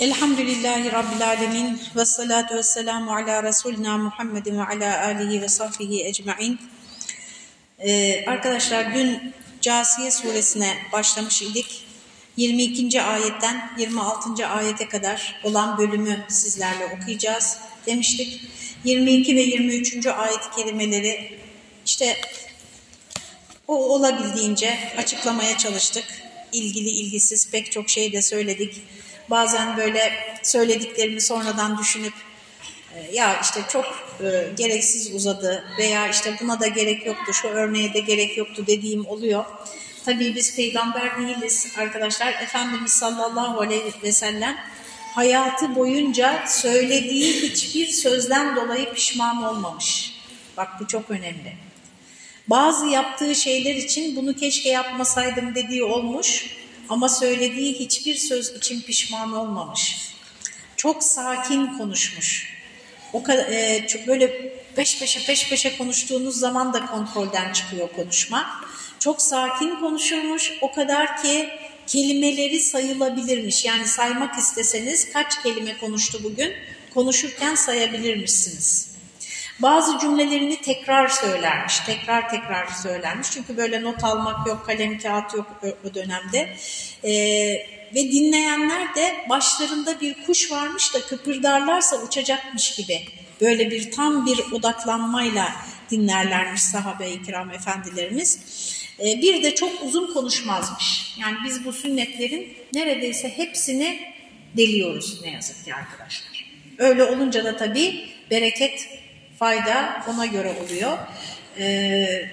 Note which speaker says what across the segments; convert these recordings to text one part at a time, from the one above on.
Speaker 1: Elhamdülillahi Rabbil Alemin ve salatu ve selamu ala Resulina Muhammedin ve ala alihi ve sahbihi ecma'in. Ee, arkadaşlar dün Casiye suresine başlamış idik. 22. ayetten 26. ayete kadar olan bölümü sizlerle okuyacağız demiştik. 22 ve 23. ayet kelimeleri işte o olabildiğince açıklamaya çalıştık. İlgili ilgisiz pek çok şey de söyledik. Bazen böyle söylediklerimi sonradan düşünüp e, ya işte çok e, gereksiz uzadı veya işte buna da gerek yoktu, şu örneğe de gerek yoktu dediğim oluyor. Tabii biz peygamber değiliz arkadaşlar. Efendimiz sallallahu aleyhi ve sellem hayatı boyunca söylediği hiçbir sözden dolayı pişman olmamış. Bak bu çok önemli. Bazı yaptığı şeyler için bunu keşke yapmasaydım dediği olmuş ama söylediği hiçbir söz için pişman olmamış. Çok sakin konuşmuş. O kadar e, çok böyle peş peşe peş peşe konuştuğunuz zaman da kontrolden çıkıyor konuşma. Çok sakin konuşulmuş. O kadar ki kelimeleri sayılabilirmiş. Yani saymak isteseniz kaç kelime konuştu bugün? Konuşurken sayabilirmişsiniz. Bazı cümlelerini tekrar söylermiş, tekrar tekrar söylermiş. Çünkü böyle not almak yok, kalem kağıt yok o dönemde. Ee, ve dinleyenler de başlarında bir kuş varmış da kıpırdarlarsa uçacakmış gibi. Böyle bir tam bir odaklanmayla dinlerlermiş sahabe-i kiram efendilerimiz. Ee, bir de çok uzun konuşmazmış. Yani biz bu sünnetlerin neredeyse hepsini deliyoruz ne yazık ki arkadaşlar. Öyle olunca da tabii bereket fayda ona göre oluyor. Ee,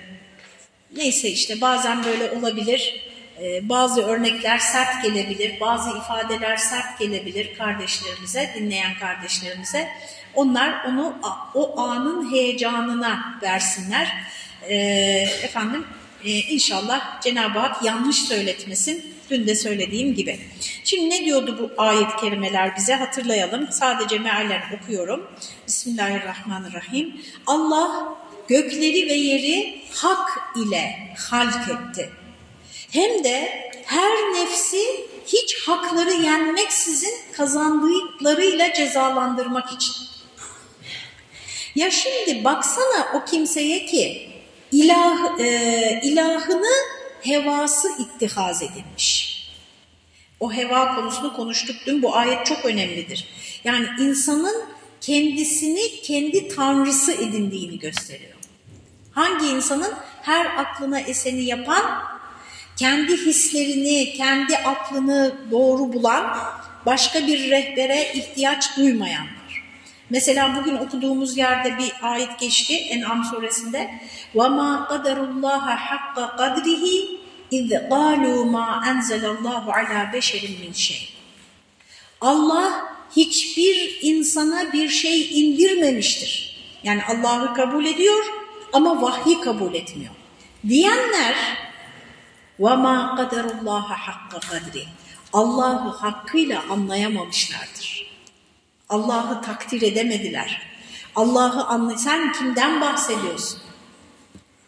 Speaker 1: neyse işte bazen böyle olabilir. Ee, bazı örnekler sert gelebilir, bazı ifadeler sert gelebilir kardeşlerimize, dinleyen kardeşlerimize. Onlar onu o anın heyecanına versinler. Ee, efendim e, inşallah Cenab-ı Hak yanlış söyletmesin. Dün de söylediğim gibi. Şimdi ne diyordu bu ayet kelimeler bize hatırlayalım. Sadece meallerini okuyorum. Bismillahirrahmanirrahim. Allah gökleri ve yeri hak ile halk etti. Hem de her nefsi hiç hakları yenmeksizin kazandıklarıyla cezalandırmak için. Ya şimdi baksana o kimseye ki ilah, e, ilahını hevası ittihaz edilmiş. O heva konusunu konuştuk dün. Bu ayet çok önemlidir. Yani insanın kendisini kendi tanrısı edindiğini gösteriyor. Hangi insanın her aklına eseni yapan, kendi hislerini, kendi aklını doğru bulan, başka bir rehbere ihtiyaç duymayanlar. Mesela bugün okuduğumuz yerde bir ayet geçti En'am suresinde. وَمَا قَدَرُ اللّٰهَ حَقَّ قَدْرِهِ اِذْ قَالُوا مَا اَنْزَلَ اللّٰهُ عَلَى بَشَرٍ مِنْ şey. Allah hiçbir insana bir şey indirmemiştir. Yani Allah'ı kabul ediyor ama vahyi kabul etmiyor. Diyenler وَمَا قَدَرُ اللّٰهَ حَقَّ قَدْرِ Allah'ı hakkıyla anlayamamışlardır. Allah'ı takdir edemediler. Allah'ı anlay sen kimden bahsediyorsun?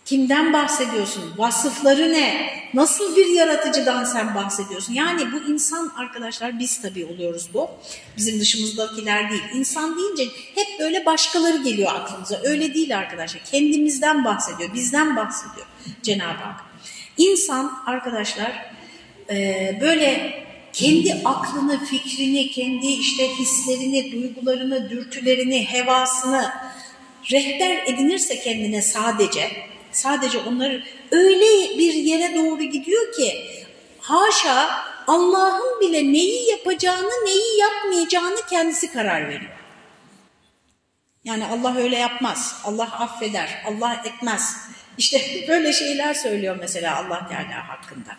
Speaker 1: Kimden bahsediyorsun? Vasıfları ne? Nasıl bir yaratıcıdan sen bahsediyorsun? Yani bu insan arkadaşlar biz tabii oluyoruz bu. Bizim dışımızdakiler değil. İnsan deyince hep böyle başkaları geliyor aklımıza. Öyle değil arkadaşlar. Kendimizden bahsediyor, bizden bahsediyor Cenab-ı Hak. İnsan arkadaşlar böyle kendi aklını, fikrini, kendi işte hislerini, duygularını, dürtülerini, hevasını rehber edinirse kendine sadece, sadece onları öyle bir yere doğru gidiyor ki haşa Allah'ın bile neyi yapacağını, neyi yapmayacağını kendisi karar veriyor. Yani Allah öyle yapmaz, Allah affeder, Allah etmez. İşte böyle şeyler söylüyor mesela Allah Teala hakkında.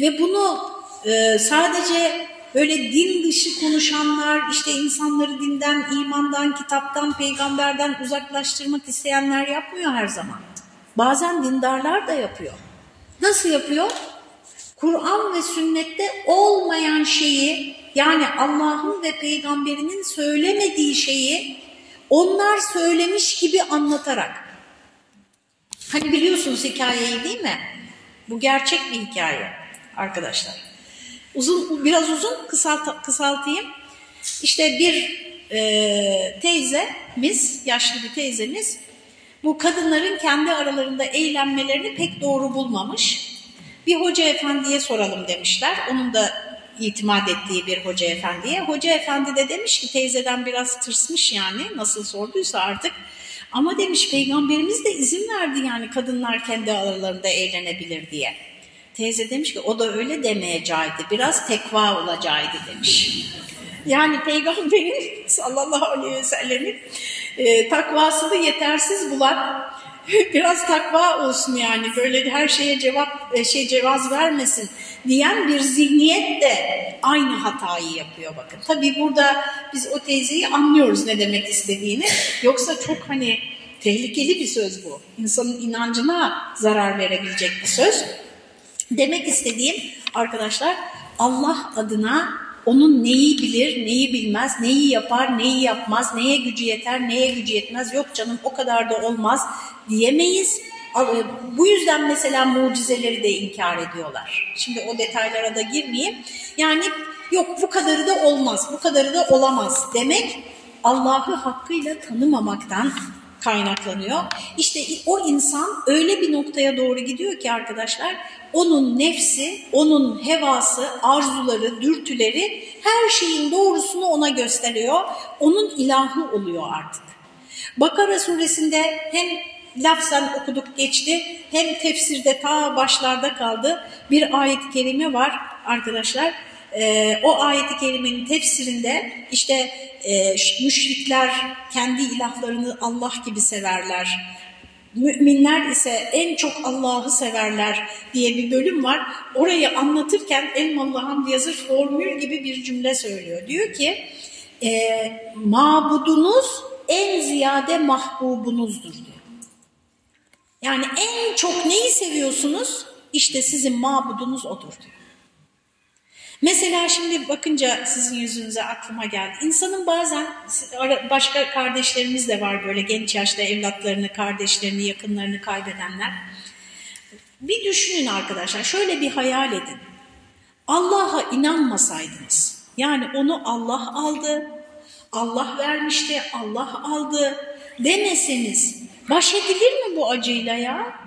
Speaker 1: Ve bunu e, sadece böyle din dışı konuşanlar, işte insanları dinden, imandan, kitaptan, peygamberden uzaklaştırmak isteyenler yapmıyor her zaman. Bazen dindarlar da yapıyor. Nasıl yapıyor? Kur'an ve sünnette olmayan şeyi yani Allah'ın ve peygamberinin söylemediği şeyi onlar söylemiş gibi anlatarak. Hani biliyorsunuz hikayeyi değil mi? Bu gerçek bir hikaye arkadaşlar. Uzun, biraz uzun kısalt, kısaltayım. İşte bir e, teyzemiz, yaşlı bir teyzemiz bu kadınların kendi aralarında eğlenmelerini pek doğru bulmamış. Bir hoca efendiye soralım demişler. Onun da itimat ettiği bir hoca efendiye. Hoca efendi de demiş ki teyzeden biraz tırsmış yani nasıl sorduysa artık. Ama demiş peygamberimiz de izin verdi yani kadınlar kendi aralarında eğlenebilir diye. Teyze demiş ki o da öyle demeyecekti. Biraz tekva olacaktı demiş. Yani peygamberin sallallahu aleyhi ve sellemin e, takvasını yetersiz bulan biraz takva olsun yani böyle her şeye cevap e, şey cevaz vermesin diyen bir zihniyet de aynı hatayı yapıyor bakın. Tabii burada biz o teyzeyi anlıyoruz ne demek istediğini. Yoksa çok hani tehlikeli bir söz bu. İnsanın inancına zarar verebilecek bir söz. Demek istediğim arkadaşlar Allah adına onun neyi bilir, neyi bilmez, neyi yapar, neyi yapmaz, neye gücü yeter, neye gücü yetmez, yok canım o kadar da olmaz diyemeyiz. Bu yüzden mesela mucizeleri de inkar ediyorlar. Şimdi o detaylara da girmeyeyim. Yani yok bu kadarı da olmaz, bu kadarı da olamaz demek Allah'ı hakkıyla tanımamaktan kaynaklanıyor. İşte o insan öyle bir noktaya doğru gidiyor ki arkadaşlar onun nefsi, onun hevası, arzuları, dürtüleri her şeyin doğrusunu ona gösteriyor. Onun ilahı oluyor artık. Bakara suresinde hem lafzan okuduk geçti hem tefsirde ta başlarda kaldı bir ayet-i kerime var arkadaşlar. Ee, o ayet-i kerimenin tefsirinde işte e, müşrikler kendi ilahlarını Allah gibi severler Müminler ise en çok Allah'ı severler diye bir bölüm var. Orayı anlatırken Elmalı Hamdi Yazır formül gibi bir cümle söylüyor. Diyor ki, e, mabudunuz en ziyade mahbubunuzdur diyor. Yani en çok neyi seviyorsunuz? İşte sizin mabudunuz odur diyor. Mesela şimdi bakınca sizin yüzünüze aklıma geldi. İnsanın bazen başka kardeşlerimiz de var böyle genç yaşta evlatlarını, kardeşlerini, yakınlarını kaybedenler. Bir düşünün arkadaşlar, şöyle bir hayal edin. Allah'a inanmasaydınız, yani onu Allah aldı, Allah vermişti, Allah aldı demeseniz baş edilir mi bu acıyla ya?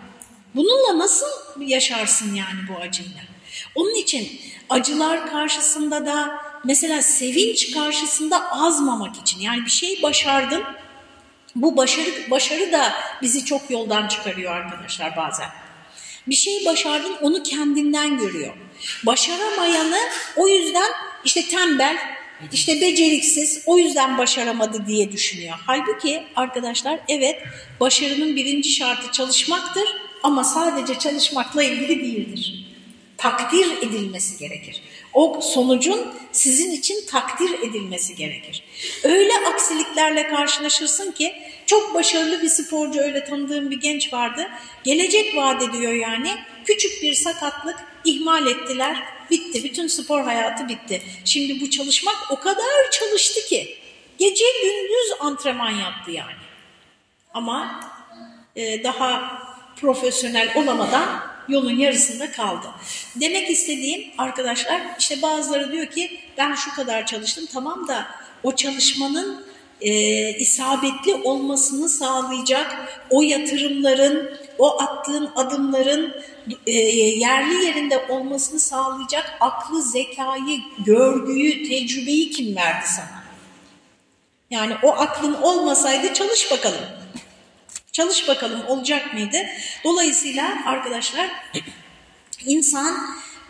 Speaker 1: Bununla nasıl yaşarsın yani bu acıyla? Onun için acılar karşısında da mesela sevinç karşısında azmamak için yani bir şey başardın bu başarı, başarı da bizi çok yoldan çıkarıyor arkadaşlar bazen. Bir şey başardın onu kendinden görüyor. Başaramayanı o yüzden işte tembel, işte beceriksiz, o yüzden başaramadı diye düşünüyor. Halbuki arkadaşlar evet başarının birinci şartı çalışmaktır ama sadece çalışmakla ilgili değildir takdir edilmesi gerekir. O sonucun sizin için takdir edilmesi gerekir. Öyle aksiliklerle karşılaşırsın ki çok başarılı bir sporcu öyle tanıdığım bir genç vardı. Gelecek vaat ediyor yani. Küçük bir sakatlık ihmal ettiler. Bitti. Bütün spor hayatı bitti. Şimdi bu çalışmak o kadar çalıştı ki gece gündüz antrenman yaptı yani. Ama e, daha profesyonel olamadan yolun yarısında kaldı. Demek istediğim arkadaşlar işte bazıları diyor ki ben şu kadar çalıştım tamam da o çalışmanın e, isabetli olmasını sağlayacak o yatırımların, o attığın adımların e, yerli yerinde olmasını sağlayacak aklı, zekayı, görgüyü, tecrübeyi kim verdi sana? Yani o aklın olmasaydı çalış bakalım. Çalış bakalım olacak mıydı? Dolayısıyla arkadaşlar insan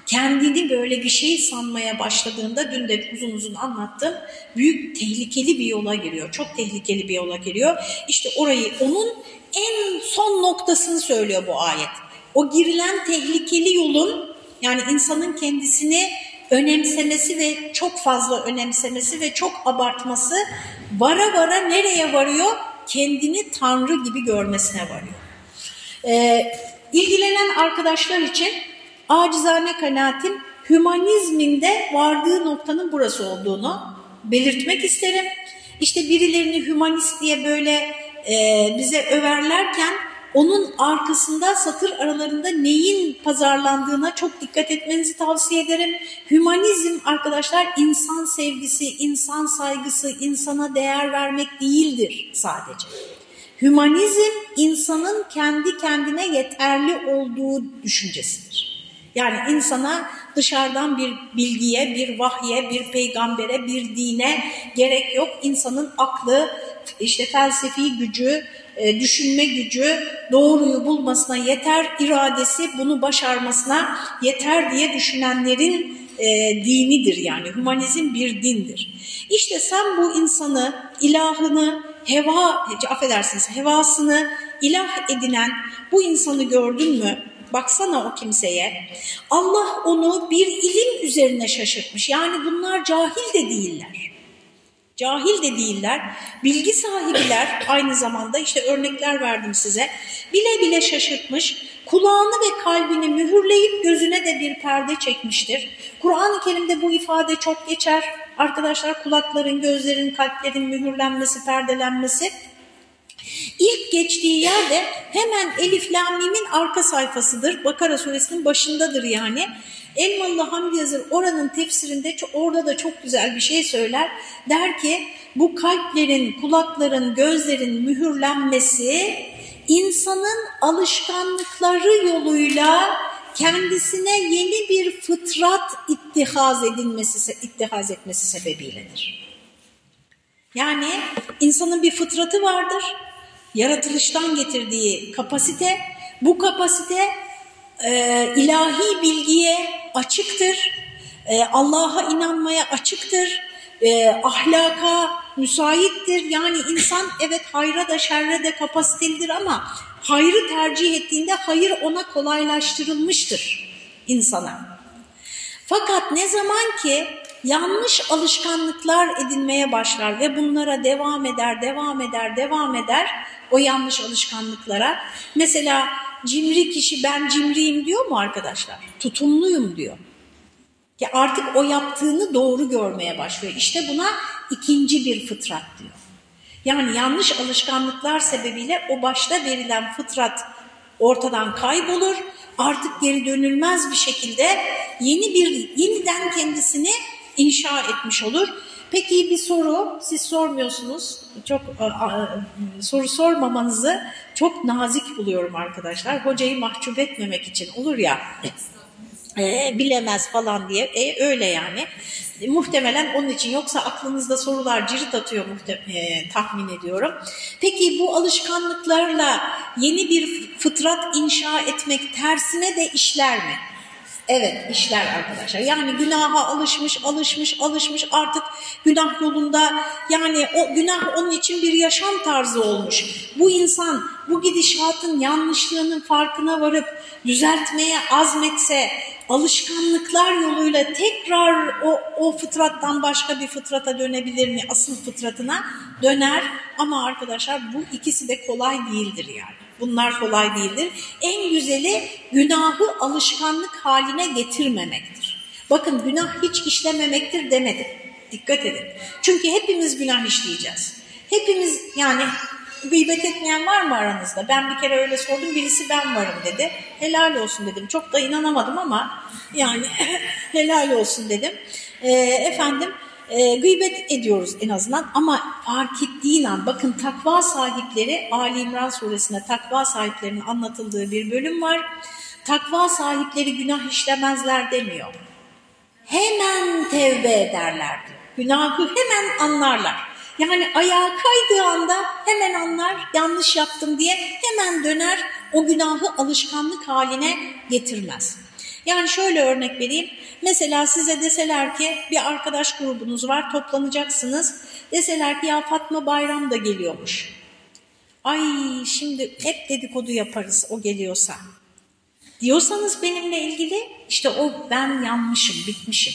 Speaker 1: kendini böyle bir şey sanmaya başladığında dün de uzun uzun anlattım. Büyük tehlikeli bir yola giriyor. Çok tehlikeli bir yola giriyor. İşte orayı onun en son noktasını söylüyor bu ayet. O girilen tehlikeli yolun yani insanın kendisini önemsemesi ve çok fazla önemsemesi ve çok abartması vara vara nereye varıyor? Kendini Tanrı gibi görmesine varıyor. Ee, ilgilenen arkadaşlar için acizane kanaatim hümanizminde vardığı noktanın burası olduğunu belirtmek isterim. İşte birilerini hümanist diye böyle e, bize överlerken onun arkasında satır aralarında neyin pazarlandığına çok dikkat etmenizi tavsiye ederim. Hümanizm arkadaşlar insan sevgisi, insan saygısı, insana değer vermek değildir sadece. Hümanizm insanın kendi kendine yeterli olduğu düşüncesidir. Yani insana dışarıdan bir bilgiye, bir vahye, bir peygambere, bir dine gerek yok. İnsanın aklı, işte felsefi gücü, e, düşünme gücü doğruyu bulmasına yeter, iradesi bunu başarmasına yeter diye düşünenlerin e, dinidir yani. Humanizm bir dindir. İşte sen bu insanı, ilahını, heva, affedersiniz hevasını ilah edinen bu insanı gördün mü? Baksana o kimseye. Allah onu bir ilim üzerine şaşırtmış. Yani bunlar cahil de değiller. Cahil de değiller, bilgi sahibiler aynı zamanda işte örnekler verdim size. Bile bile şaşırtmış, kulağını ve kalbini mühürleyip gözüne de bir perde çekmiştir. Kur'an-ı Kerim'de bu ifade çok geçer. Arkadaşlar kulakların, gözlerin, kalplerin mühürlenmesi, perdelenmesi. İlk geçtiği yerde hemen Elif Lamim'in arka sayfasıdır. Bakara suresinin başındadır yani. Elmalı Hamdi Yazır oranın tefsirinde orada da çok güzel bir şey söyler. Der ki bu kalplerin, kulakların, gözlerin mühürlenmesi insanın alışkanlıkları yoluyla kendisine yeni bir fıtrat ittihaz edilmesi, ittihaz etmesi sebebiyledir. Yani insanın bir fıtratı vardır, yaratılıştan getirdiği kapasite, bu kapasite e, ilahi bilgiye açıktır, e, Allah'a inanmaya açıktır, e, ahlaka müsaittir. Yani insan evet hayra da şerre de kapasitelidir ama hayrı tercih ettiğinde hayır ona kolaylaştırılmıştır insana. Fakat ne zaman ki yanlış alışkanlıklar edinmeye başlar ve bunlara devam eder, devam eder, devam eder o yanlış alışkanlıklara. Mesela cimri kişi ben cimriyim diyor mu arkadaşlar? Tutumluyum diyor. Ya artık o yaptığını doğru görmeye başlıyor. İşte buna ikinci bir fıtrat diyor. Yani yanlış alışkanlıklar sebebiyle o başta verilen fıtrat ortadan kaybolur. Artık geri dönülmez bir şekilde yeni bir yeniden kendisini inşa etmiş olur. Peki bir soru, siz sormuyorsunuz. Çok soru sormamanızı çok nazik buluyorum arkadaşlar. Hocayı mahcup etmemek için olur ya. E, bilemez falan diye. E, öyle yani. E, muhtemelen onun için yoksa aklınızda sorular cirit atıyor e, tahmin ediyorum. Peki bu alışkanlıklarla yeni bir fıtrat inşa etmek tersine de işler mi? Evet işler arkadaşlar. Yani günaha alışmış, alışmış, alışmış artık günah yolunda yani o günah onun için bir yaşam tarzı olmuş. Bu insan bu gidişatın yanlışlığının farkına varıp düzeltmeye azmetse alışkanlıklar yoluyla tekrar o, o fıtrattan başka bir fıtrata dönebilir mi? Asıl fıtratına döner ama arkadaşlar bu ikisi de kolay değildir yani. Bunlar kolay değildir. En güzeli günahı alışkanlık haline getirmemektir. Bakın günah hiç işlememektir demedim. Dikkat edin. Çünkü hepimiz günah işleyeceğiz. Hepimiz yani gıybet etmeyen var mı aranızda? Ben bir kere öyle sordum birisi ben varım dedi. Helal olsun dedim. Çok da inanamadım ama yani helal olsun dedim. Ee, efendim e, gıybet ediyoruz en azından ama fark ettiğin an bakın takva sahipleri Ali İmran suresinde takva sahiplerinin anlatıldığı bir bölüm var. Takva sahipleri günah işlemezler demiyor. Hemen tevbe ederler. Günahı hemen anlarlar. Yani ayağa kaydığı anda hemen anlar yanlış yaptım diye hemen döner o günahı alışkanlık haline getirmez. Yani şöyle örnek vereyim. Mesela size deseler ki bir arkadaş grubunuz var toplanacaksınız. Deseler ki ya Fatma Bayram da geliyormuş. Ay şimdi hep dedikodu yaparız o geliyorsa. Diyorsanız benimle ilgili işte o ben yanmışım, bitmişim.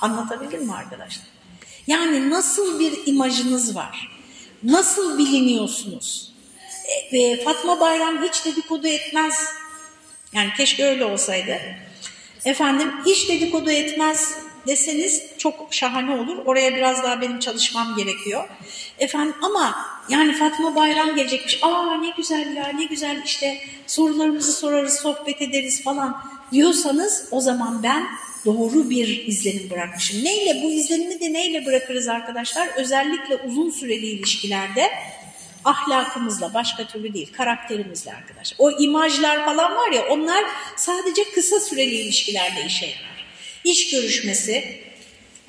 Speaker 1: Anlatabildim mi arkadaşlar? Yani nasıl bir imajınız var? Nasıl biliniyorsunuz? E, e, Fatma Bayram hiç dedikodu etmez. Yani keşke öyle olsaydı. Efendim hiç dedikodu etmez, deseniz çok şahane olur. Oraya biraz daha benim çalışmam gerekiyor. Efendim ama yani Fatma Bayram gelecekmiş. Aa ne güzel ya ne güzel işte sorularımızı sorarız, sohbet ederiz falan diyorsanız o zaman ben doğru bir izlenim bırakmışım. Neyle bu izlenimi de neyle bırakırız arkadaşlar? Özellikle uzun süreli ilişkilerde ahlakımızla başka türlü değil karakterimizle arkadaşlar. O imajlar falan var ya onlar sadece kısa süreli ilişkilerde işe yarar. İş görüşmesi,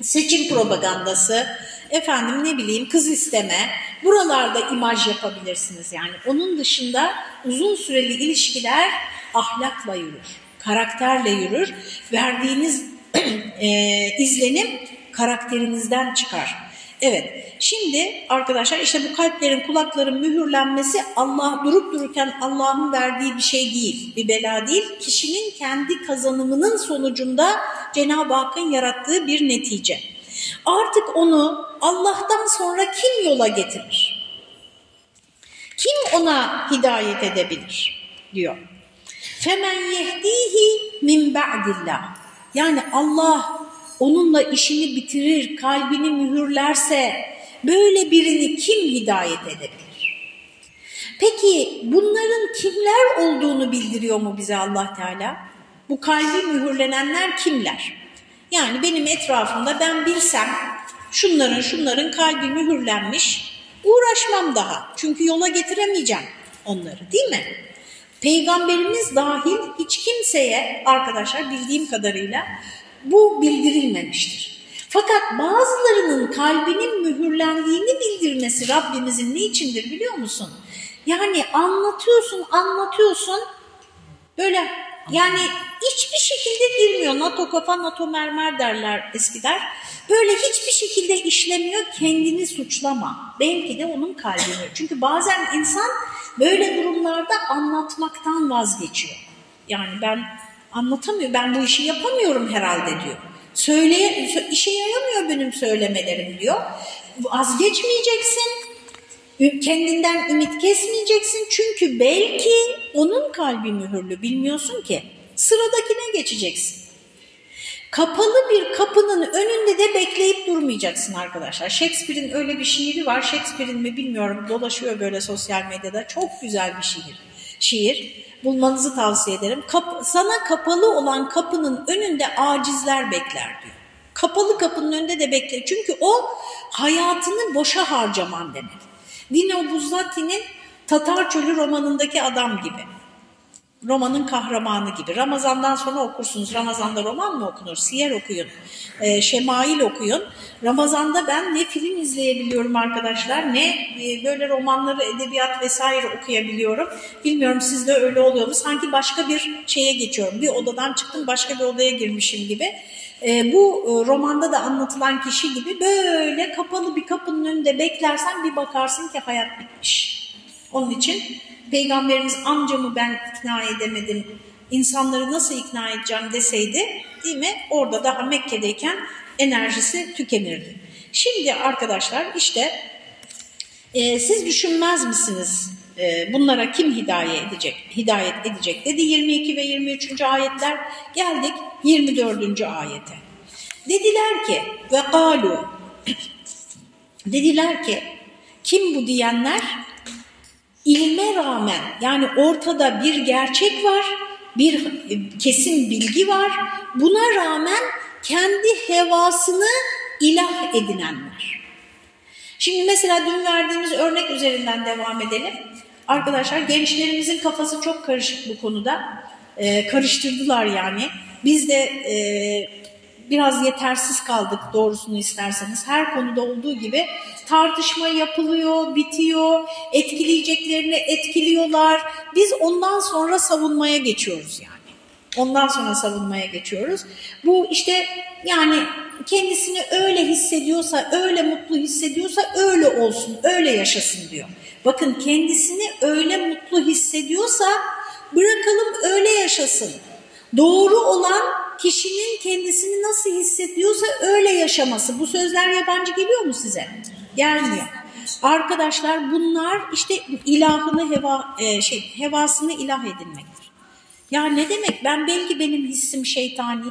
Speaker 1: seçim propagandası, efendim ne bileyim kız isteme buralarda imaj yapabilirsiniz yani. Onun dışında uzun süreli ilişkiler ahlakla yürür, karakterle yürür. Verdiğiniz e, izlenim karakterinizden çıkar. Evet, şimdi arkadaşlar işte bu kalplerin, kulakların mühürlenmesi Allah durup dururken Allah'ın verdiği bir şey değil, bir bela değil. Kişinin kendi kazanımının sonucunda Cenab-ı Hakk'ın yarattığı bir netice. Artık onu Allah'tan sonra kim yola getirir? Kim ona hidayet edebilir? diyor. Femen yehdihi min ba'dillah. Yani Allah onunla işini bitirir, kalbini mühürlerse böyle birini kim hidayet edebilir? Peki bunların kimler olduğunu bildiriyor mu bize Allah Teala? Bu kalbi mühürlenenler kimler? Yani benim etrafımda ben bilsem şunların şunların kalbi mühürlenmiş uğraşmam daha. Çünkü yola getiremeyeceğim onları değil mi? Peygamberimiz dahil hiç kimseye arkadaşlar bildiğim kadarıyla bu bildirilmemiştir. Fakat bazılarının kalbinin mühürlendiğini bildirmesi Rabbimizin niçindir biliyor musun? Yani anlatıyorsun anlatıyorsun böyle yani hiçbir şekilde girmiyor. NATO kafa NATO mermer derler eskiler. Böyle hiçbir şekilde işlemiyor kendini suçlama. Belki de onun kalbini. Çünkü bazen insan böyle durumlarda anlatmaktan vazgeçiyor. Yani ben anlatamıyor, ben bu işi yapamıyorum herhalde diyor. Söyleye, işe yaramıyor benim söylemelerim diyor. Vazgeçmeyeceksin, kendinden ümit kesmeyeceksin çünkü belki onun kalbi mühürlü bilmiyorsun ki. Sıradakine geçeceksin. Kapalı bir kapının önünde de bekleyip durmayacaksın arkadaşlar. Shakespeare'in öyle bir şiiri var. Shakespeare'in mi bilmiyorum dolaşıyor böyle sosyal medyada. Çok güzel bir şiir. Şiir bulmanızı tavsiye ederim. Kap sana kapalı olan kapının önünde acizler bekler diyor. Kapalı kapının önünde de bekler. Çünkü o hayatını boşa harcaman demek. Dino Buzzati'nin Tatar Çölü romanındaki adam gibi. Romanın kahramanı gibi. Ramazandan sonra okursunuz. Ramazanda roman mı okunur? Siyer okuyun. E, Şemail okuyun. Ramazanda ben ne film izleyebiliyorum arkadaşlar ne e, böyle romanları, edebiyat vesaire okuyabiliyorum. Bilmiyorum sizde öyle oluyor mu? Sanki başka bir şeye geçiyorum. Bir odadan çıktım başka bir odaya girmişim gibi. E, bu e, romanda da anlatılan kişi gibi böyle kapalı bir kapının önünde beklersen bir bakarsın ki hayat bitmiş. Onun için Peygamberimiz amcamı ben ikna edemedim, insanları nasıl ikna edeceğim deseydi değil mi? Orada daha Mekke'deyken enerjisi tükenirdi. Şimdi arkadaşlar işte e, siz düşünmez misiniz e, bunlara kim hidayet edecek, hidayet edecek dedi 22 ve 23. ayetler. Geldik 24. ayete. Dediler ki ve galu dediler ki kim bu diyenler ilme rağmen yani ortada bir gerçek var, bir kesin bilgi var. Buna rağmen kendi hevasını ilah edinenler. Şimdi mesela dün verdiğimiz örnek üzerinden devam edelim. Arkadaşlar gençlerimizin kafası çok karışık bu konuda. Ee, karıştırdılar yani. Biz de e, biraz yetersiz kaldık doğrusunu isterseniz. Her konuda olduğu gibi tartışma yapılıyor, bitiyor, etkileyeceklerini etkiliyorlar. Biz ondan sonra savunmaya geçiyoruz yani. Ondan sonra savunmaya geçiyoruz. Bu işte yani kendisini öyle hissediyorsa, öyle mutlu hissediyorsa öyle olsun, öyle yaşasın diyor. Bakın kendisini öyle mutlu hissediyorsa bırakalım öyle yaşasın. Doğru olan kişinin kendisini nasıl hissediyorsa öyle yaşaması. Bu sözler yabancı geliyor mu size? Gelmiyor. Arkadaşlar bunlar işte ilahını heva e, şey hevasını ilah edinmektir. Ya ne demek? Ben belki benim hissim şeytani.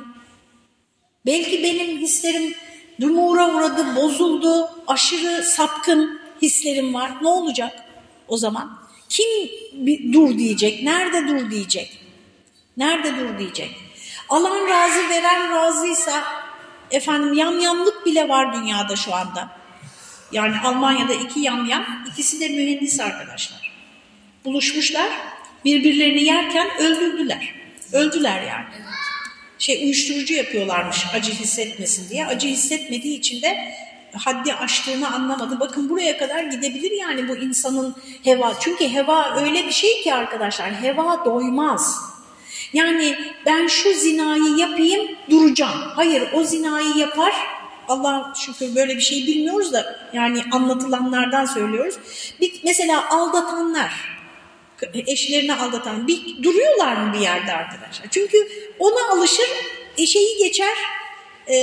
Speaker 1: Belki benim hislerim dumura uğradı, bozuldu, aşırı sapkın hislerim var. Ne olacak o zaman? Kim dur diyecek, nerede dur diyecek? Nerede dur diyecek? Alan razı, veren razıysa efendim yamyamlık bile var dünyada şu anda. Yani Almanya'da iki yamyam, ikisi de mühendis arkadaşlar. Buluşmuşlar, birbirlerini yerken öldürdüler. Öldüler yani. Şey uyuşturucu yapıyorlarmış acı hissetmesin diye. Acı hissetmediği için de haddi aştığını anlamadı. Bakın buraya kadar gidebilir yani bu insanın heva. Çünkü heva öyle bir şey ki arkadaşlar, heva doymaz. Yani ben şu zinayı yapayım duracağım. Hayır o zinayı yapar. Allah şükür böyle bir şey bilmiyoruz da yani anlatılanlardan söylüyoruz. Bir, mesela aldatanlar, eşlerini aldatan bir duruyorlar mı bir yerde arkadaşlar? Çünkü ona alışır, şeyi geçer, e,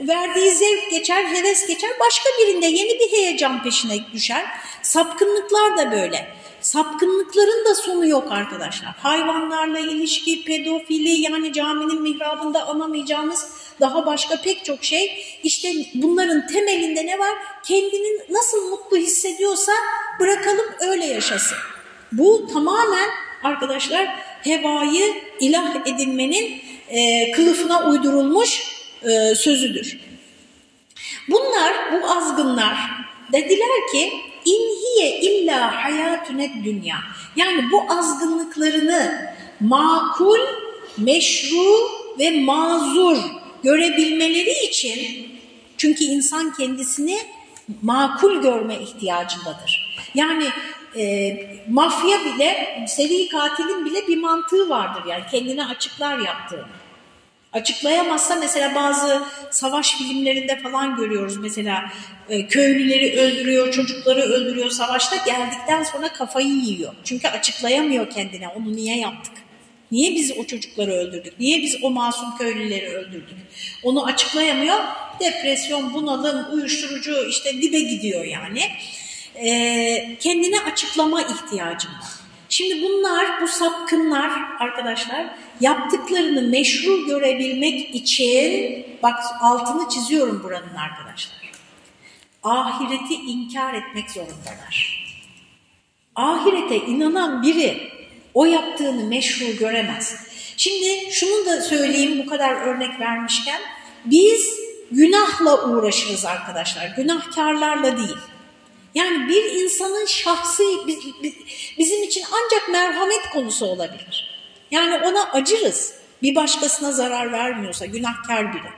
Speaker 1: verdiği zevk geçer, heves geçer, başka birinde yeni bir heyecan peşine düşer. Sapkınlıklar da böyle. Sapkınlıkların da sonu yok arkadaşlar. Hayvanlarla ilişki, pedofili yani caminin mihrabında anamayacağımız daha başka pek çok şey. İşte bunların temelinde ne var? Kendini nasıl mutlu hissediyorsa bırakalım öyle yaşasın. Bu tamamen arkadaşlar hevayı ilah edinmenin e, kılıfına uydurulmuş e, sözüdür. Bunlar, bu azgınlar dediler ki inhiye illa hayatünet dünya. Yani bu azgınlıklarını makul, meşru ve mazur görebilmeleri için çünkü insan kendisini makul görme ihtiyacındadır. Yani e, mafya bile, seri katilin bile bir mantığı vardır yani kendine açıklar yaptığını. Açıklayamazsa mesela bazı savaş filmlerinde falan görüyoruz mesela e, köylüleri öldürüyor, çocukları öldürüyor savaşta geldikten sonra kafayı yiyor. Çünkü açıklayamıyor kendine onu niye yaptık. Niye biz o çocukları öldürdük? Niye biz o masum köylüleri öldürdük? Onu açıklayamıyor. Depresyon, bunalım, uyuşturucu işte dibe gidiyor yani. Ee, kendine açıklama ihtiyacım var. Şimdi bunlar, bu sapkınlar arkadaşlar yaptıklarını meşru görebilmek için, bak altını çiziyorum buranın arkadaşlar, ahireti inkar etmek zorundalar. Ahirete inanan biri o yaptığını meşru göremez. Şimdi şunu da söyleyeyim bu kadar örnek vermişken, biz günahla uğraşırız arkadaşlar, günahkarlarla değil. Yani bir insanın şahsi bizim için ancak merhamet konusu olabilir. Yani ona acırız. Bir başkasına zarar vermiyorsa, günahkar biri.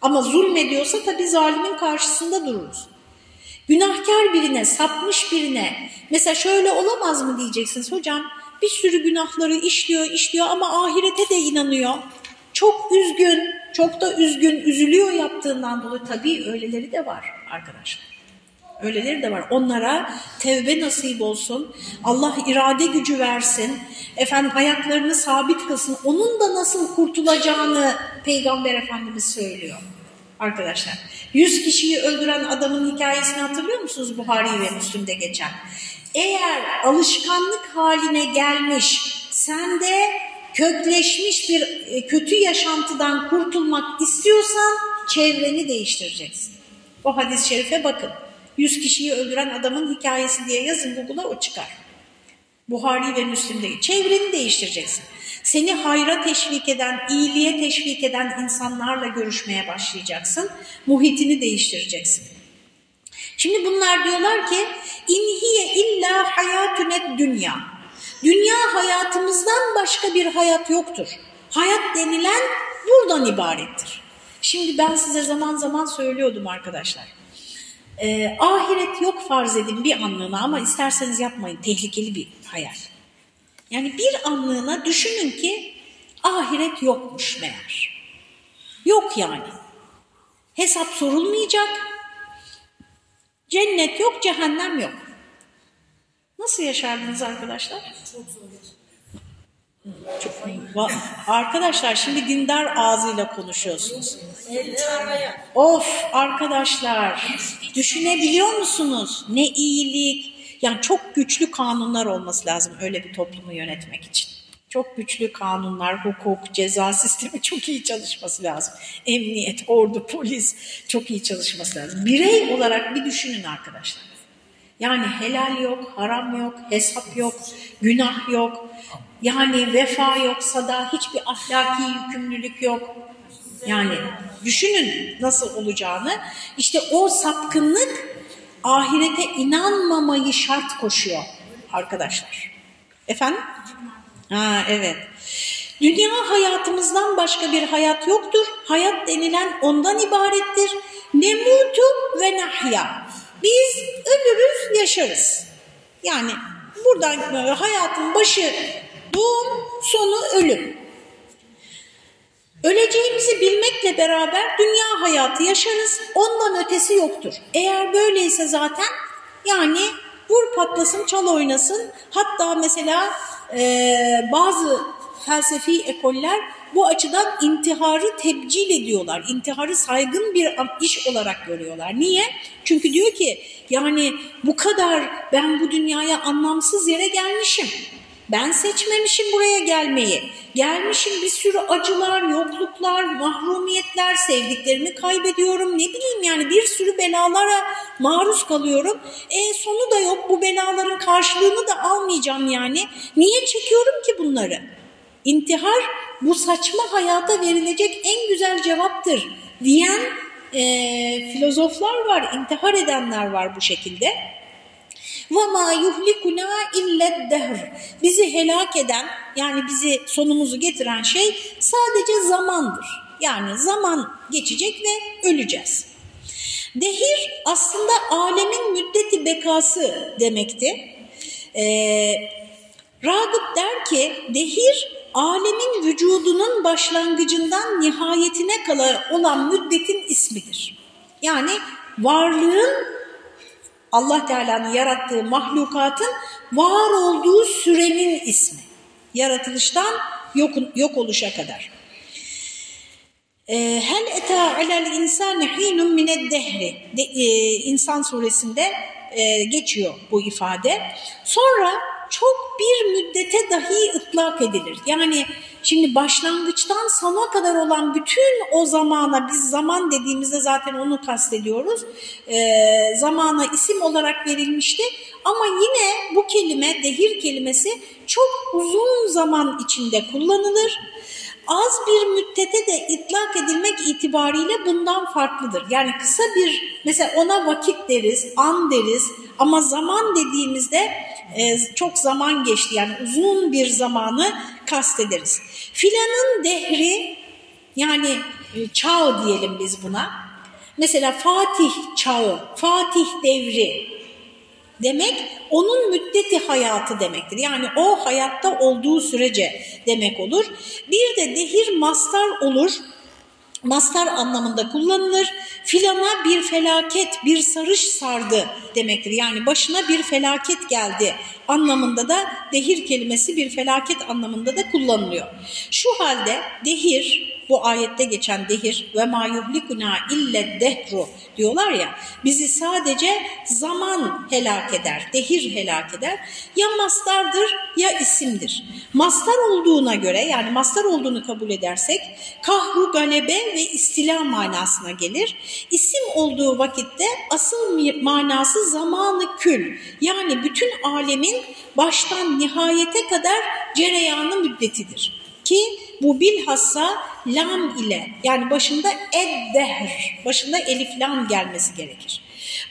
Speaker 1: Ama zulmediyorsa tabii zalimin karşısında dururuz. Günahkar birine, sapmış birine, mesela şöyle olamaz mı diyeceksiniz hocam, bir sürü günahları işliyor, işliyor ama ahirete de inanıyor. Çok üzgün, çok da üzgün, üzülüyor yaptığından dolayı tabii öyleleri de var arkadaşlar. Öyleleri de var. Onlara tevbe nasip olsun. Allah irade gücü versin. Efendim ayaklarını sabit kılsın. Onun da nasıl kurtulacağını Peygamber Efendimiz söylüyor. Arkadaşlar. Yüz kişiyi öldüren adamın hikayesini hatırlıyor musunuz Buhari ve Müslüm'de geçen? Eğer alışkanlık haline gelmiş, sende kökleşmiş bir e, kötü yaşantıdan kurtulmak istiyorsan çevreni değiştireceksin. O hadis-i şerife bakın. 100 kişiyi öldüren adamın hikayesi diye yazın Google'a o çıkar. Buhari ve Müslim'de. Çevreni değiştireceksin. Seni hayra teşvik eden, iyiliğe teşvik eden insanlarla görüşmeye başlayacaksın. Muhitini değiştireceksin. Şimdi bunlar diyorlar ki inhiye illa hayatünet dünya. Dünya hayatımızdan başka bir hayat yoktur. Hayat denilen buradan ibarettir. Şimdi ben size zaman zaman söylüyordum arkadaşlar. E, ahiret yok farz edin bir anlığına ama isterseniz yapmayın tehlikeli bir hayal. Yani bir anlığına düşünün ki ahiret yokmuş meğer. Yok yani. Hesap sorulmayacak. Cennet yok, cehennem yok. Nasıl yaşardınız arkadaşlar? Çok zor çok, arkadaşlar şimdi dindar ağzıyla konuşuyorsunuz. Of arkadaşlar düşünebiliyor musunuz? Ne iyilik. Yani çok güçlü kanunlar olması lazım öyle bir toplumu yönetmek için. Çok güçlü kanunlar, hukuk, ceza sistemi çok iyi çalışması lazım. Emniyet, ordu, polis çok iyi çalışması lazım. Birey olarak bir düşünün arkadaşlar. Yani helal yok, haram yok, hesap yok, günah yok. Yani vefa yoksa da hiçbir ahlaki yükümlülük yok. Yani düşünün nasıl olacağını. İşte o sapkınlık ahirete inanmamayı şart koşuyor arkadaşlar. Efendim? Ha, evet. Dünya hayatımızdan başka bir hayat yoktur. Hayat denilen ondan ibarettir. Nemutu ve nahya. Biz ölürüz, yaşarız. Yani buradan hayatın başı doğum, sonu ölüm. Öleceğimizi bilmekle beraber dünya hayatı yaşarız. Ondan ötesi yoktur. Eğer böyleyse zaten yani vur patlasın, çal oynasın. Hatta mesela e, bazı felsefi ekoller bu açıdan intiharı tebcil ediyorlar. İntiharı saygın bir iş olarak görüyorlar. Niye? Çünkü diyor ki yani bu kadar ben bu dünyaya anlamsız yere gelmişim. Ben seçmemişim buraya gelmeyi. Gelmişim bir sürü acılar, yokluklar, mahrumiyetler, sevdiklerimi kaybediyorum. Ne bileyim yani bir sürü belalara maruz kalıyorum. E sonu da yok bu belaların karşılığını da almayacağım yani. Niye çekiyorum ki bunları? İntihar bu saçma hayata verilecek en güzel cevaptır diyen e, filozoflar var, intihar edenler var bu şekilde. وَمَا يُهْلِكُنَا اِلَّا الدَّهْرِ Bizi helak eden yani bizi sonumuzu getiren şey sadece zamandır. Yani zaman geçecek ve öleceğiz. Dehir aslında alemin müddeti bekası demekti. Ee, Ragıp der ki dehir alemin vücudunun başlangıcından nihayetine kadar olan müddetin ismidir. Yani varlığın Allah Teala'nın yarattığı mahlukatın var olduğu sürenin ismi. Yaratılıştan yok, yok oluşa kadar. Ee, Hel eta alel insani hinun mined dehri. De, e, İnsan suresinde e, geçiyor bu ifade. Sonra çok bir müddete dahi ıtlak edilir. Yani şimdi başlangıçtan sona kadar olan bütün o zamana biz zaman dediğimizde zaten onu kastediyoruz. E, zamana isim olarak verilmişti ama yine bu kelime dehir kelimesi çok uzun zaman içinde kullanılır az bir müddete de itlak edilmek itibariyle bundan farklıdır. Yani kısa bir, mesela ona vakit deriz, an deriz ama zaman dediğimizde e, çok zaman geçti yani uzun bir zamanı kastederiz. Filanın dehri yani e, çağ diyelim biz buna. Mesela Fatih çağı, Fatih devri demek onun müddeti hayatı demektir. Yani o hayatta olduğu sürece demek olur. Bir de dehir mastar olur. Mastar anlamında kullanılır. Filana bir felaket, bir sarış sardı demektir. Yani başına bir felaket geldi anlamında da dehir kelimesi bir felaket anlamında da kullanılıyor. Şu halde dehir bu ayette geçen dehir ve ma yuhlikuna ille dehru diyorlar ya bizi sadece zaman helak eder, dehir helak eder. Ya mastardır ya isimdir. Mastar olduğuna göre yani mastar olduğunu kabul edersek kahru galebe ve istila manasına gelir. İsim olduğu vakitte asıl manası zamanı kül yani bütün alemin baştan nihayete kadar cereyanı müddetidir. Ki bu bilhassa lam ile yani başında eddehr, başında elif lam gelmesi gerekir.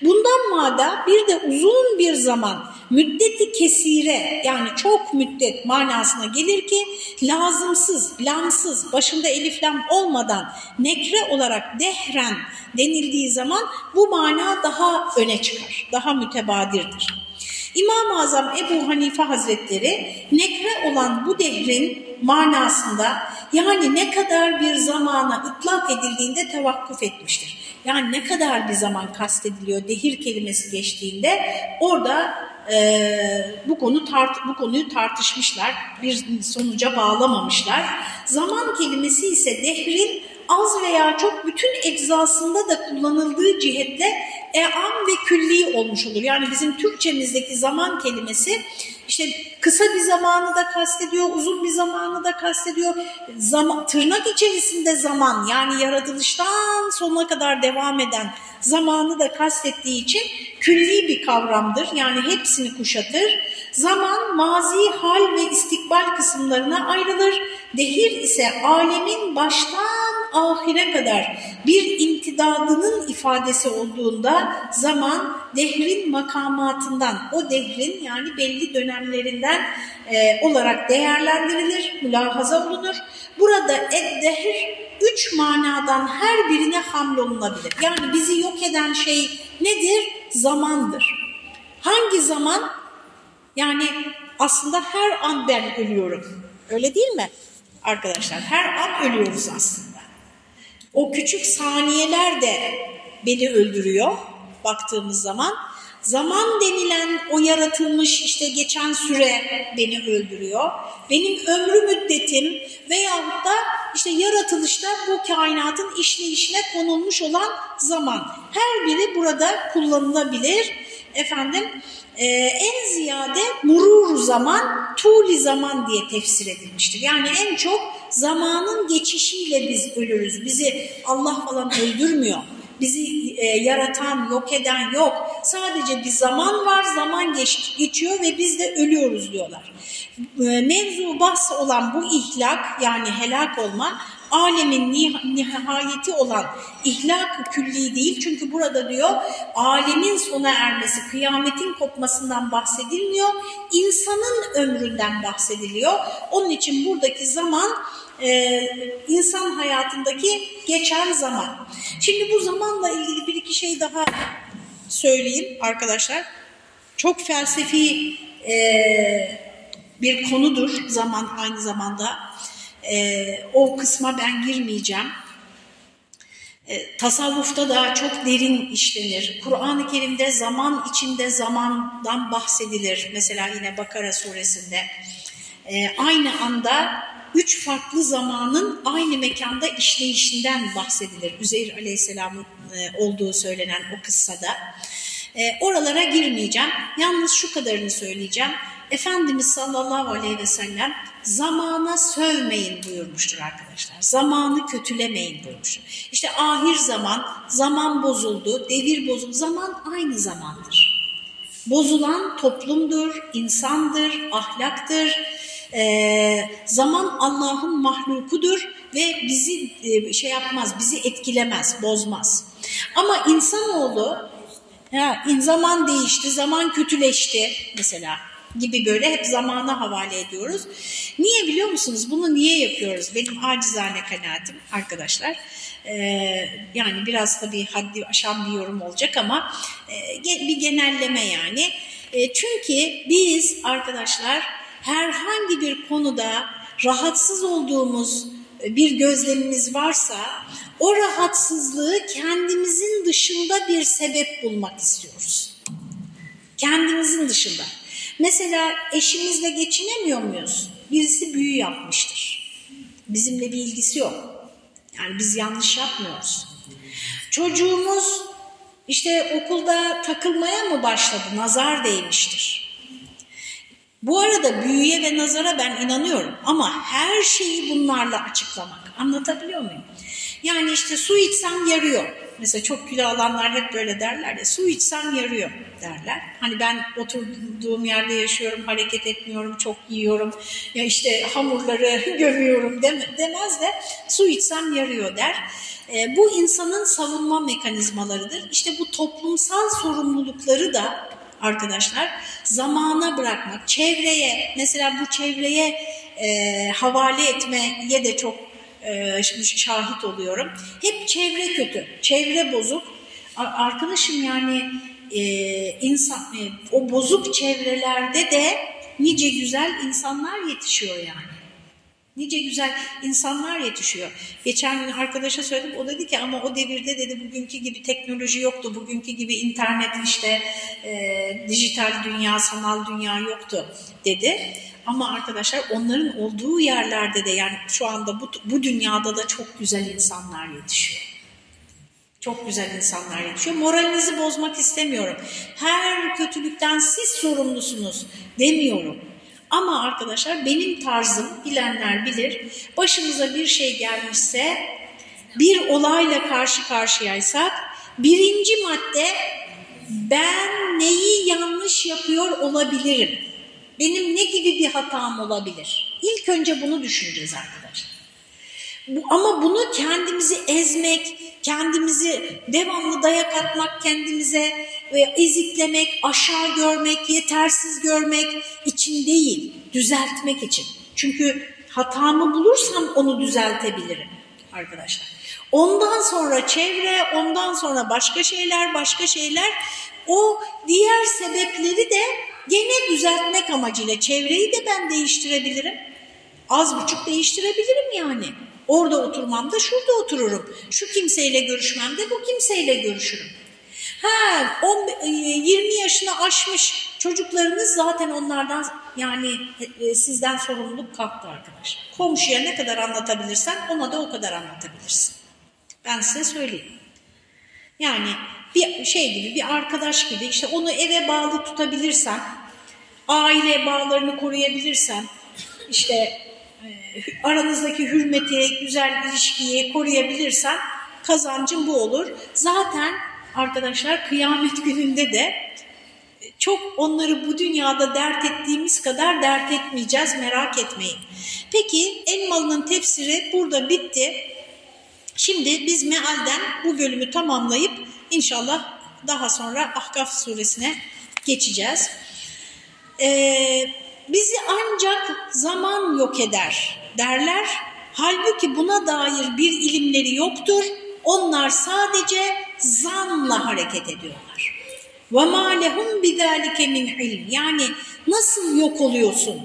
Speaker 1: Bundan mada bir de uzun bir zaman müddeti kesire yani çok müddet manasına gelir ki lazımsız, lamsız, başında elif lam olmadan nekre olarak dehren denildiği zaman bu mana daha öne çıkar, daha mütebadirdir. İmam-ı Azam Ebu Hanife Hazretleri nekre olan bu devrin manasında yani ne kadar bir zamana ıtlak edildiğinde tevakkuf etmiştir. Yani ne kadar bir zaman kastediliyor dehir kelimesi geçtiğinde orada e, bu konu tart bu konuyu tartışmışlar. Bir sonuca bağlamamışlar. Zaman kelimesi ise dehrin az veya çok bütün eczasında da kullanıldığı cihetle eam ve külli olmuş olur. Yani bizim Türkçemizdeki zaman kelimesi işte kısa bir zamanı da kastediyor, uzun bir zamanı da kastediyor. Zaman, tırnak içerisinde zaman yani yaratılıştan sonuna kadar devam eden zamanı da kastettiği için külli bir kavramdır. Yani hepsini kuşatır. Zaman mazi, hal ve istikbal kısımlarına ayrılır. Dehir ise alemin baştan ahire kadar bir imtidadının ifadesi olduğunda zaman dehrin makamatından, o dehrin yani belli dönemlerinden e, olarak değerlendirilir, mülahaza olunur. Burada ed-dehir üç manadan her birine hamlolunabilir. Yani bizi yok eden şey nedir? Zamandır. Hangi zaman? Yani aslında her an ben ölüyorum. Öyle değil mi arkadaşlar? Her an ölüyoruz aslında. O küçük saniyeler de beni öldürüyor baktığımız zaman. Zaman denilen o yaratılmış işte geçen süre beni öldürüyor. Benim ömrü müddetim veyahut da işte yaratılışta bu kainatın işleyişine konulmuş olan zaman. Her biri burada kullanılabilir. Efendim e, en ziyade murur zaman, tuli zaman diye tefsir edilmiştir. Yani en çok zamanın geçişiyle biz ölürüz. Bizi Allah falan öldürmüyor. Bizi e, yaratan, yok eden yok. Sadece bir zaman var, zaman geç, geçiyor ve biz de ölüyoruz diyorlar. E, mevzu bahs olan bu ihlak yani helak olma alemin nihayeti olan ihlak külli değil. Çünkü burada diyor alemin sona ermesi, kıyametin kopmasından bahsedilmiyor. insanın ömründen bahsediliyor. Onun için buradaki zaman e, insan hayatındaki geçen zaman. Şimdi bu zamanla ilgili bir iki şey daha söyleyeyim arkadaşlar. Çok felsefi e, bir konudur zaman aynı zamanda. E, o kısma ben girmeyeceğim. E, tasavvufta da çok derin işlenir. Kur'an-ı Kerim'de zaman içinde zamandan bahsedilir. Mesela yine Bakara suresinde. E, aynı anda üç farklı zamanın aynı mekanda işleyişinden bahsedilir. Üzeyir Aleyhisselam'ın e, olduğu söylenen o kıssada. E, oralara girmeyeceğim. Yalnız şu kadarını söyleyeceğim. Efendimiz sallallahu aleyhi ve sellem zamana sövmeyin buyurmuştur arkadaşlar. Zamanı kötülemeyin buyurmuştur. İşte ahir zaman, zaman bozuldu, devir bozuldu. Zaman aynı zamandır. Bozulan toplumdur, insandır, ahlaktır, e, zaman Allah'ın mahlukudur ve bizi e, şey yapmaz, bizi etkilemez, bozmaz. Ama insanoğlu ya, zaman değişti, zaman kötüleşti mesela gibi böyle hep zamana havale ediyoruz. Niye biliyor musunuz? Bunu niye yapıyoruz? Benim acizane kanaatim arkadaşlar. Ee, yani biraz da bir haddi aşan bir yorum olacak ama e, bir genelleme yani. E, çünkü biz arkadaşlar herhangi bir konuda rahatsız olduğumuz bir gözlemimiz varsa o rahatsızlığı kendimizin dışında bir sebep bulmak istiyoruz. Kendimizin dışında. Mesela eşimizle geçinemiyor muyuz? Birisi büyü yapmıştır. Bizimle bir ilgisi yok. Yani biz yanlış yapmıyoruz. Çocuğumuz işte okulda takılmaya mı başladı? Nazar değmiştir. Bu arada büyüye ve nazara ben inanıyorum ama her şeyi bunlarla açıklamak. Anlatabiliyor muyum? Yani işte su içsem yarıyor. Mesela çok kilo alanlar hep böyle derler ya su içsem yarıyor derler. Hani ben oturduğum yerde yaşıyorum, hareket etmiyorum, çok yiyorum. Ya işte hamurları gömüyorum demez de su içsem yarıyor der. E, bu insanın savunma mekanizmalarıdır. İşte bu toplumsal sorumlulukları da arkadaşlar zamana bırakmak, çevreye mesela bu çevreye e, havale etmeye de çok e, şahit oluyorum. Hep çevre kötü, çevre bozuk. Arkadaşım yani e, insan e, o bozuk çevrelerde de nice güzel insanlar yetişiyor yani. Nice güzel insanlar yetişiyor. Geçen gün arkadaşa söyledim, o dedi ki ama o devirde dedi bugünkü gibi teknoloji yoktu, bugünkü gibi internet işte e, dijital dünya, sanal dünya yoktu dedi. Ama arkadaşlar onların olduğu yerlerde de yani şu anda bu, bu dünyada da çok güzel insanlar yetişiyor. Çok güzel insanlar yetişiyor. Moralinizi bozmak istemiyorum. Her kötülükten siz sorumlusunuz demiyorum. Ama arkadaşlar benim tarzım bilenler bilir. Başımıza bir şey gelmişse bir olayla karşı karşıyaysak birinci madde ben neyi yanlış yapıyor olabilirim? Benim ne gibi bir hatam olabilir? İlk önce bunu düşüneceğiz arkadaşlar. Bu, ama bunu kendimizi ezmek, kendimizi devamlı dayak atmak kendimize ve eziklemek, aşağı görmek, yetersiz görmek için değil, düzeltmek için. Çünkü hatamı bulursam onu düzeltebilirim arkadaşlar. Ondan sonra çevre, ondan sonra başka şeyler, başka şeyler o diğer sebepleri de gene düzeltmek amacıyla çevreyi de ben değiştirebilirim. Az buçuk değiştirebilirim yani. Orada oturmam da şurada otururum. Şu kimseyle görüşmem de bu kimseyle görüşürüm. Ha 10, 20 yaşını aşmış çocuklarınız zaten onlardan yani e, sizden sorumluluk kalktı arkadaşlar. Komşuya ne kadar anlatabilirsen ona da o kadar anlatabilirsin. Ben size söyleyeyim. Yani bir şey gibi bir arkadaş gibi işte onu eve bağlı tutabilirsen, aile bağlarını koruyabilirsen, işte e, aranızdaki hürmeti, güzel ilişkiyi koruyabilirsen kazancın bu olur. Zaten arkadaşlar kıyamet gününde de çok onları bu dünyada dert ettiğimiz kadar dert etmeyeceğiz merak etmeyin. Peki Elmalı'nın tefsiri burada bitti. Şimdi biz mealden bu bölümü tamamlayıp inşallah daha sonra Ahkaf suresine geçeceğiz Ee, bizi ancak zaman yok eder derler. Halbuki buna dair bir ilimleri yoktur. Onlar sadece zanla hareket ediyorlar. وَمَا لَهُمْ بِذَٰلِكَ مِنْ ilm. Yani nasıl yok oluyorsun?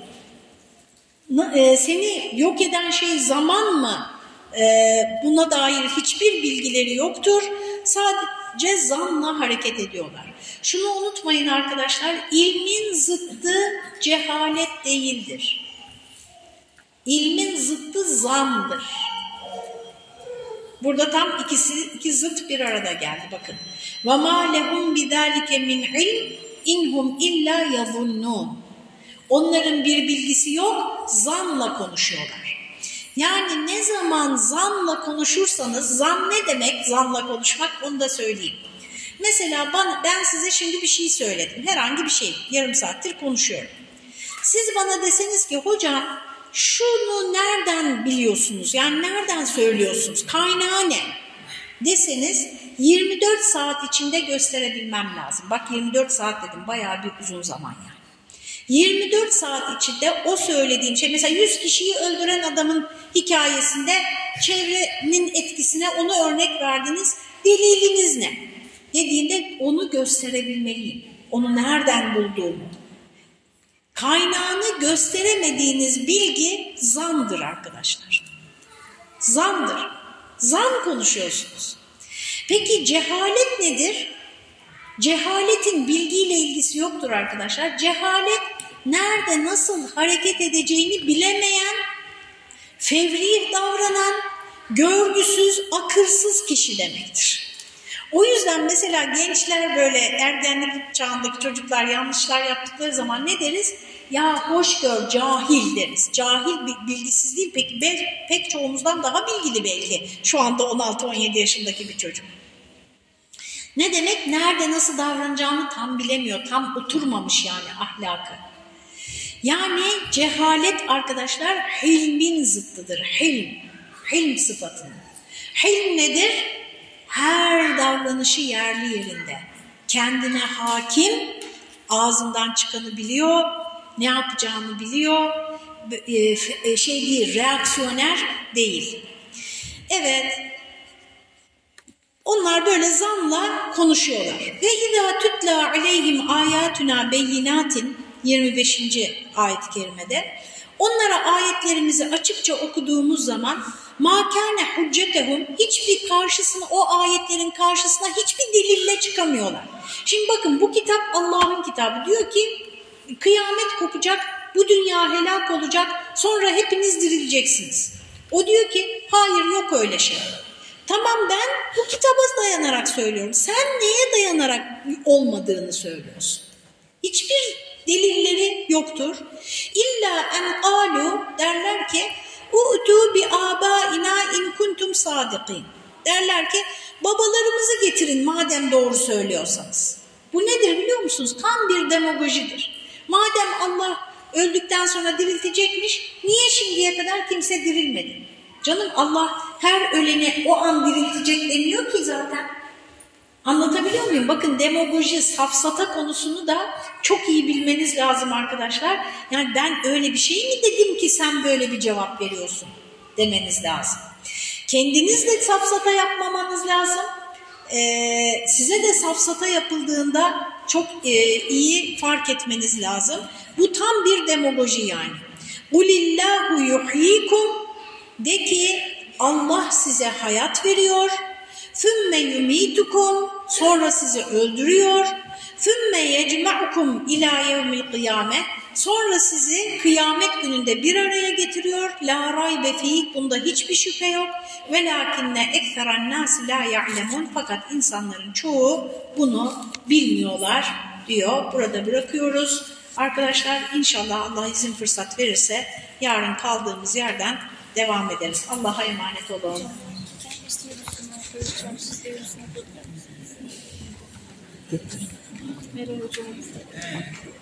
Speaker 1: E, seni yok eden şey zaman mı? Ee, buna dair hiçbir bilgileri yoktur. Sadece cezanla hareket ediyorlar. Şunu unutmayın arkadaşlar, ilmin zıttı cehalet değildir. İlmin zıttı zandır. Burada tam ikisi iki zıt bir arada geldi bakın. Ve ma lehum bidalike min ilm inhum illa yazunnun. Onların bir bilgisi yok, zanla konuşuyorlar. Yani ne zaman zanla konuşursanız, zan ne demek zanla konuşmak onu da söyleyeyim. Mesela ben, ben size şimdi bir şey söyledim, herhangi bir şey, yarım saattir konuşuyorum. Siz bana deseniz ki hocam şunu nereden biliyorsunuz, yani nereden söylüyorsunuz, kaynağı ne deseniz 24 saat içinde gösterebilmem lazım. Bak 24 saat dedim, bayağı bir uzun zaman yani. 24 saat içinde o söylediğim şey mesela 100 kişiyi öldüren adamın hikayesinde çevrenin etkisine onu örnek verdiniz. Deliliniz ne? Dediğinde onu gösterebilmeliyim. Onu nereden bulduğumu. Kaynağını gösteremediğiniz bilgi zandır arkadaşlar. Zandır. Zan konuşuyorsunuz. Peki cehalet nedir? Cehaletin bilgiyle ilgisi yoktur arkadaşlar. Cehalet nerede nasıl hareket edeceğini bilemeyen, fevri davranan, görgüsüz, akılsız kişi demektir. O yüzden mesela gençler böyle ergenlik çağındaki çocuklar yanlışlar yaptıkları zaman ne deriz? Ya hoş gör cahil deriz. Cahil bilgisiz değil peki pek çoğumuzdan daha bilgili belki şu anda 16-17 yaşındaki bir çocuk. Ne demek? Nerede nasıl davranacağını tam bilemiyor. Tam oturmamış yani ahlakı. Yani cehalet arkadaşlar hilmin zıttıdır. Hilm. Hilm sıfatının. Hilm nedir? Her davranışı yerli yerinde. Kendine hakim, ağzından çıkanı biliyor, ne yapacağını biliyor, e, e, şey değil, reaksiyoner değil. Evet, onlar böyle zanla konuşuyorlar. Ve izâ tutla aleyhim ayatuna beyinatin 25. ayet-i kerimede onlara ayetlerimizi açıkça okuduğumuz zaman makane hüccetehum hiçbir karşısına o ayetlerin karşısına hiçbir delille çıkamıyorlar. Şimdi bakın bu kitap Allah'ın kitabı diyor ki kıyamet kopacak, bu dünya helak olacak, sonra hepiniz dirileceksiniz. O diyor ki hayır yok öyle şey. Tamam ben bu kitaba dayanarak söylüyorum. Sen neye dayanarak olmadığını söylüyorsun. Hiçbir delilleri yoktur. İlla en kalu derler ki u'tu bi abaina in kuntum sadikin. Derler ki babalarımızı getirin madem doğru söylüyorsanız. Bu nedir biliyor musunuz? Tam bir demagojidir. Madem Allah öldükten sonra diriltecekmiş, niye şimdiye kadar kimse dirilmedi? Canım Allah her öleni o an diriltecek demiyor ki zaten. Anlatabiliyor muyum? Bakın demagoji, safsata konusunu da çok iyi bilmeniz lazım arkadaşlar. Yani ben öyle bir şey mi dedim ki sen böyle bir cevap veriyorsun demeniz lazım. Kendiniz de safsata yapmamanız lazım. Ee, size de safsata yapıldığında çok e, iyi fark etmeniz lazım. Bu tam bir demagoji yani. Ulillahu yuhyikum de ki Allah size hayat veriyor. Fümme yumitukum sonra sizi öldürüyor. Fümme yecma'ukum ila yevmil kıyame sonra sizi kıyamet gününde bir araya getiriyor. La raybe fîk bunda hiçbir şüphe yok. Velakinne ekferen nâsi la ya'lemun fakat insanların çoğu bunu bilmiyorlar diyor. Burada bırakıyoruz. Arkadaşlar inşallah Allah izin fırsat verirse yarın kaldığımız yerden devam ederiz. Allah'a emanet olun.
Speaker 2: Merhaba hocam.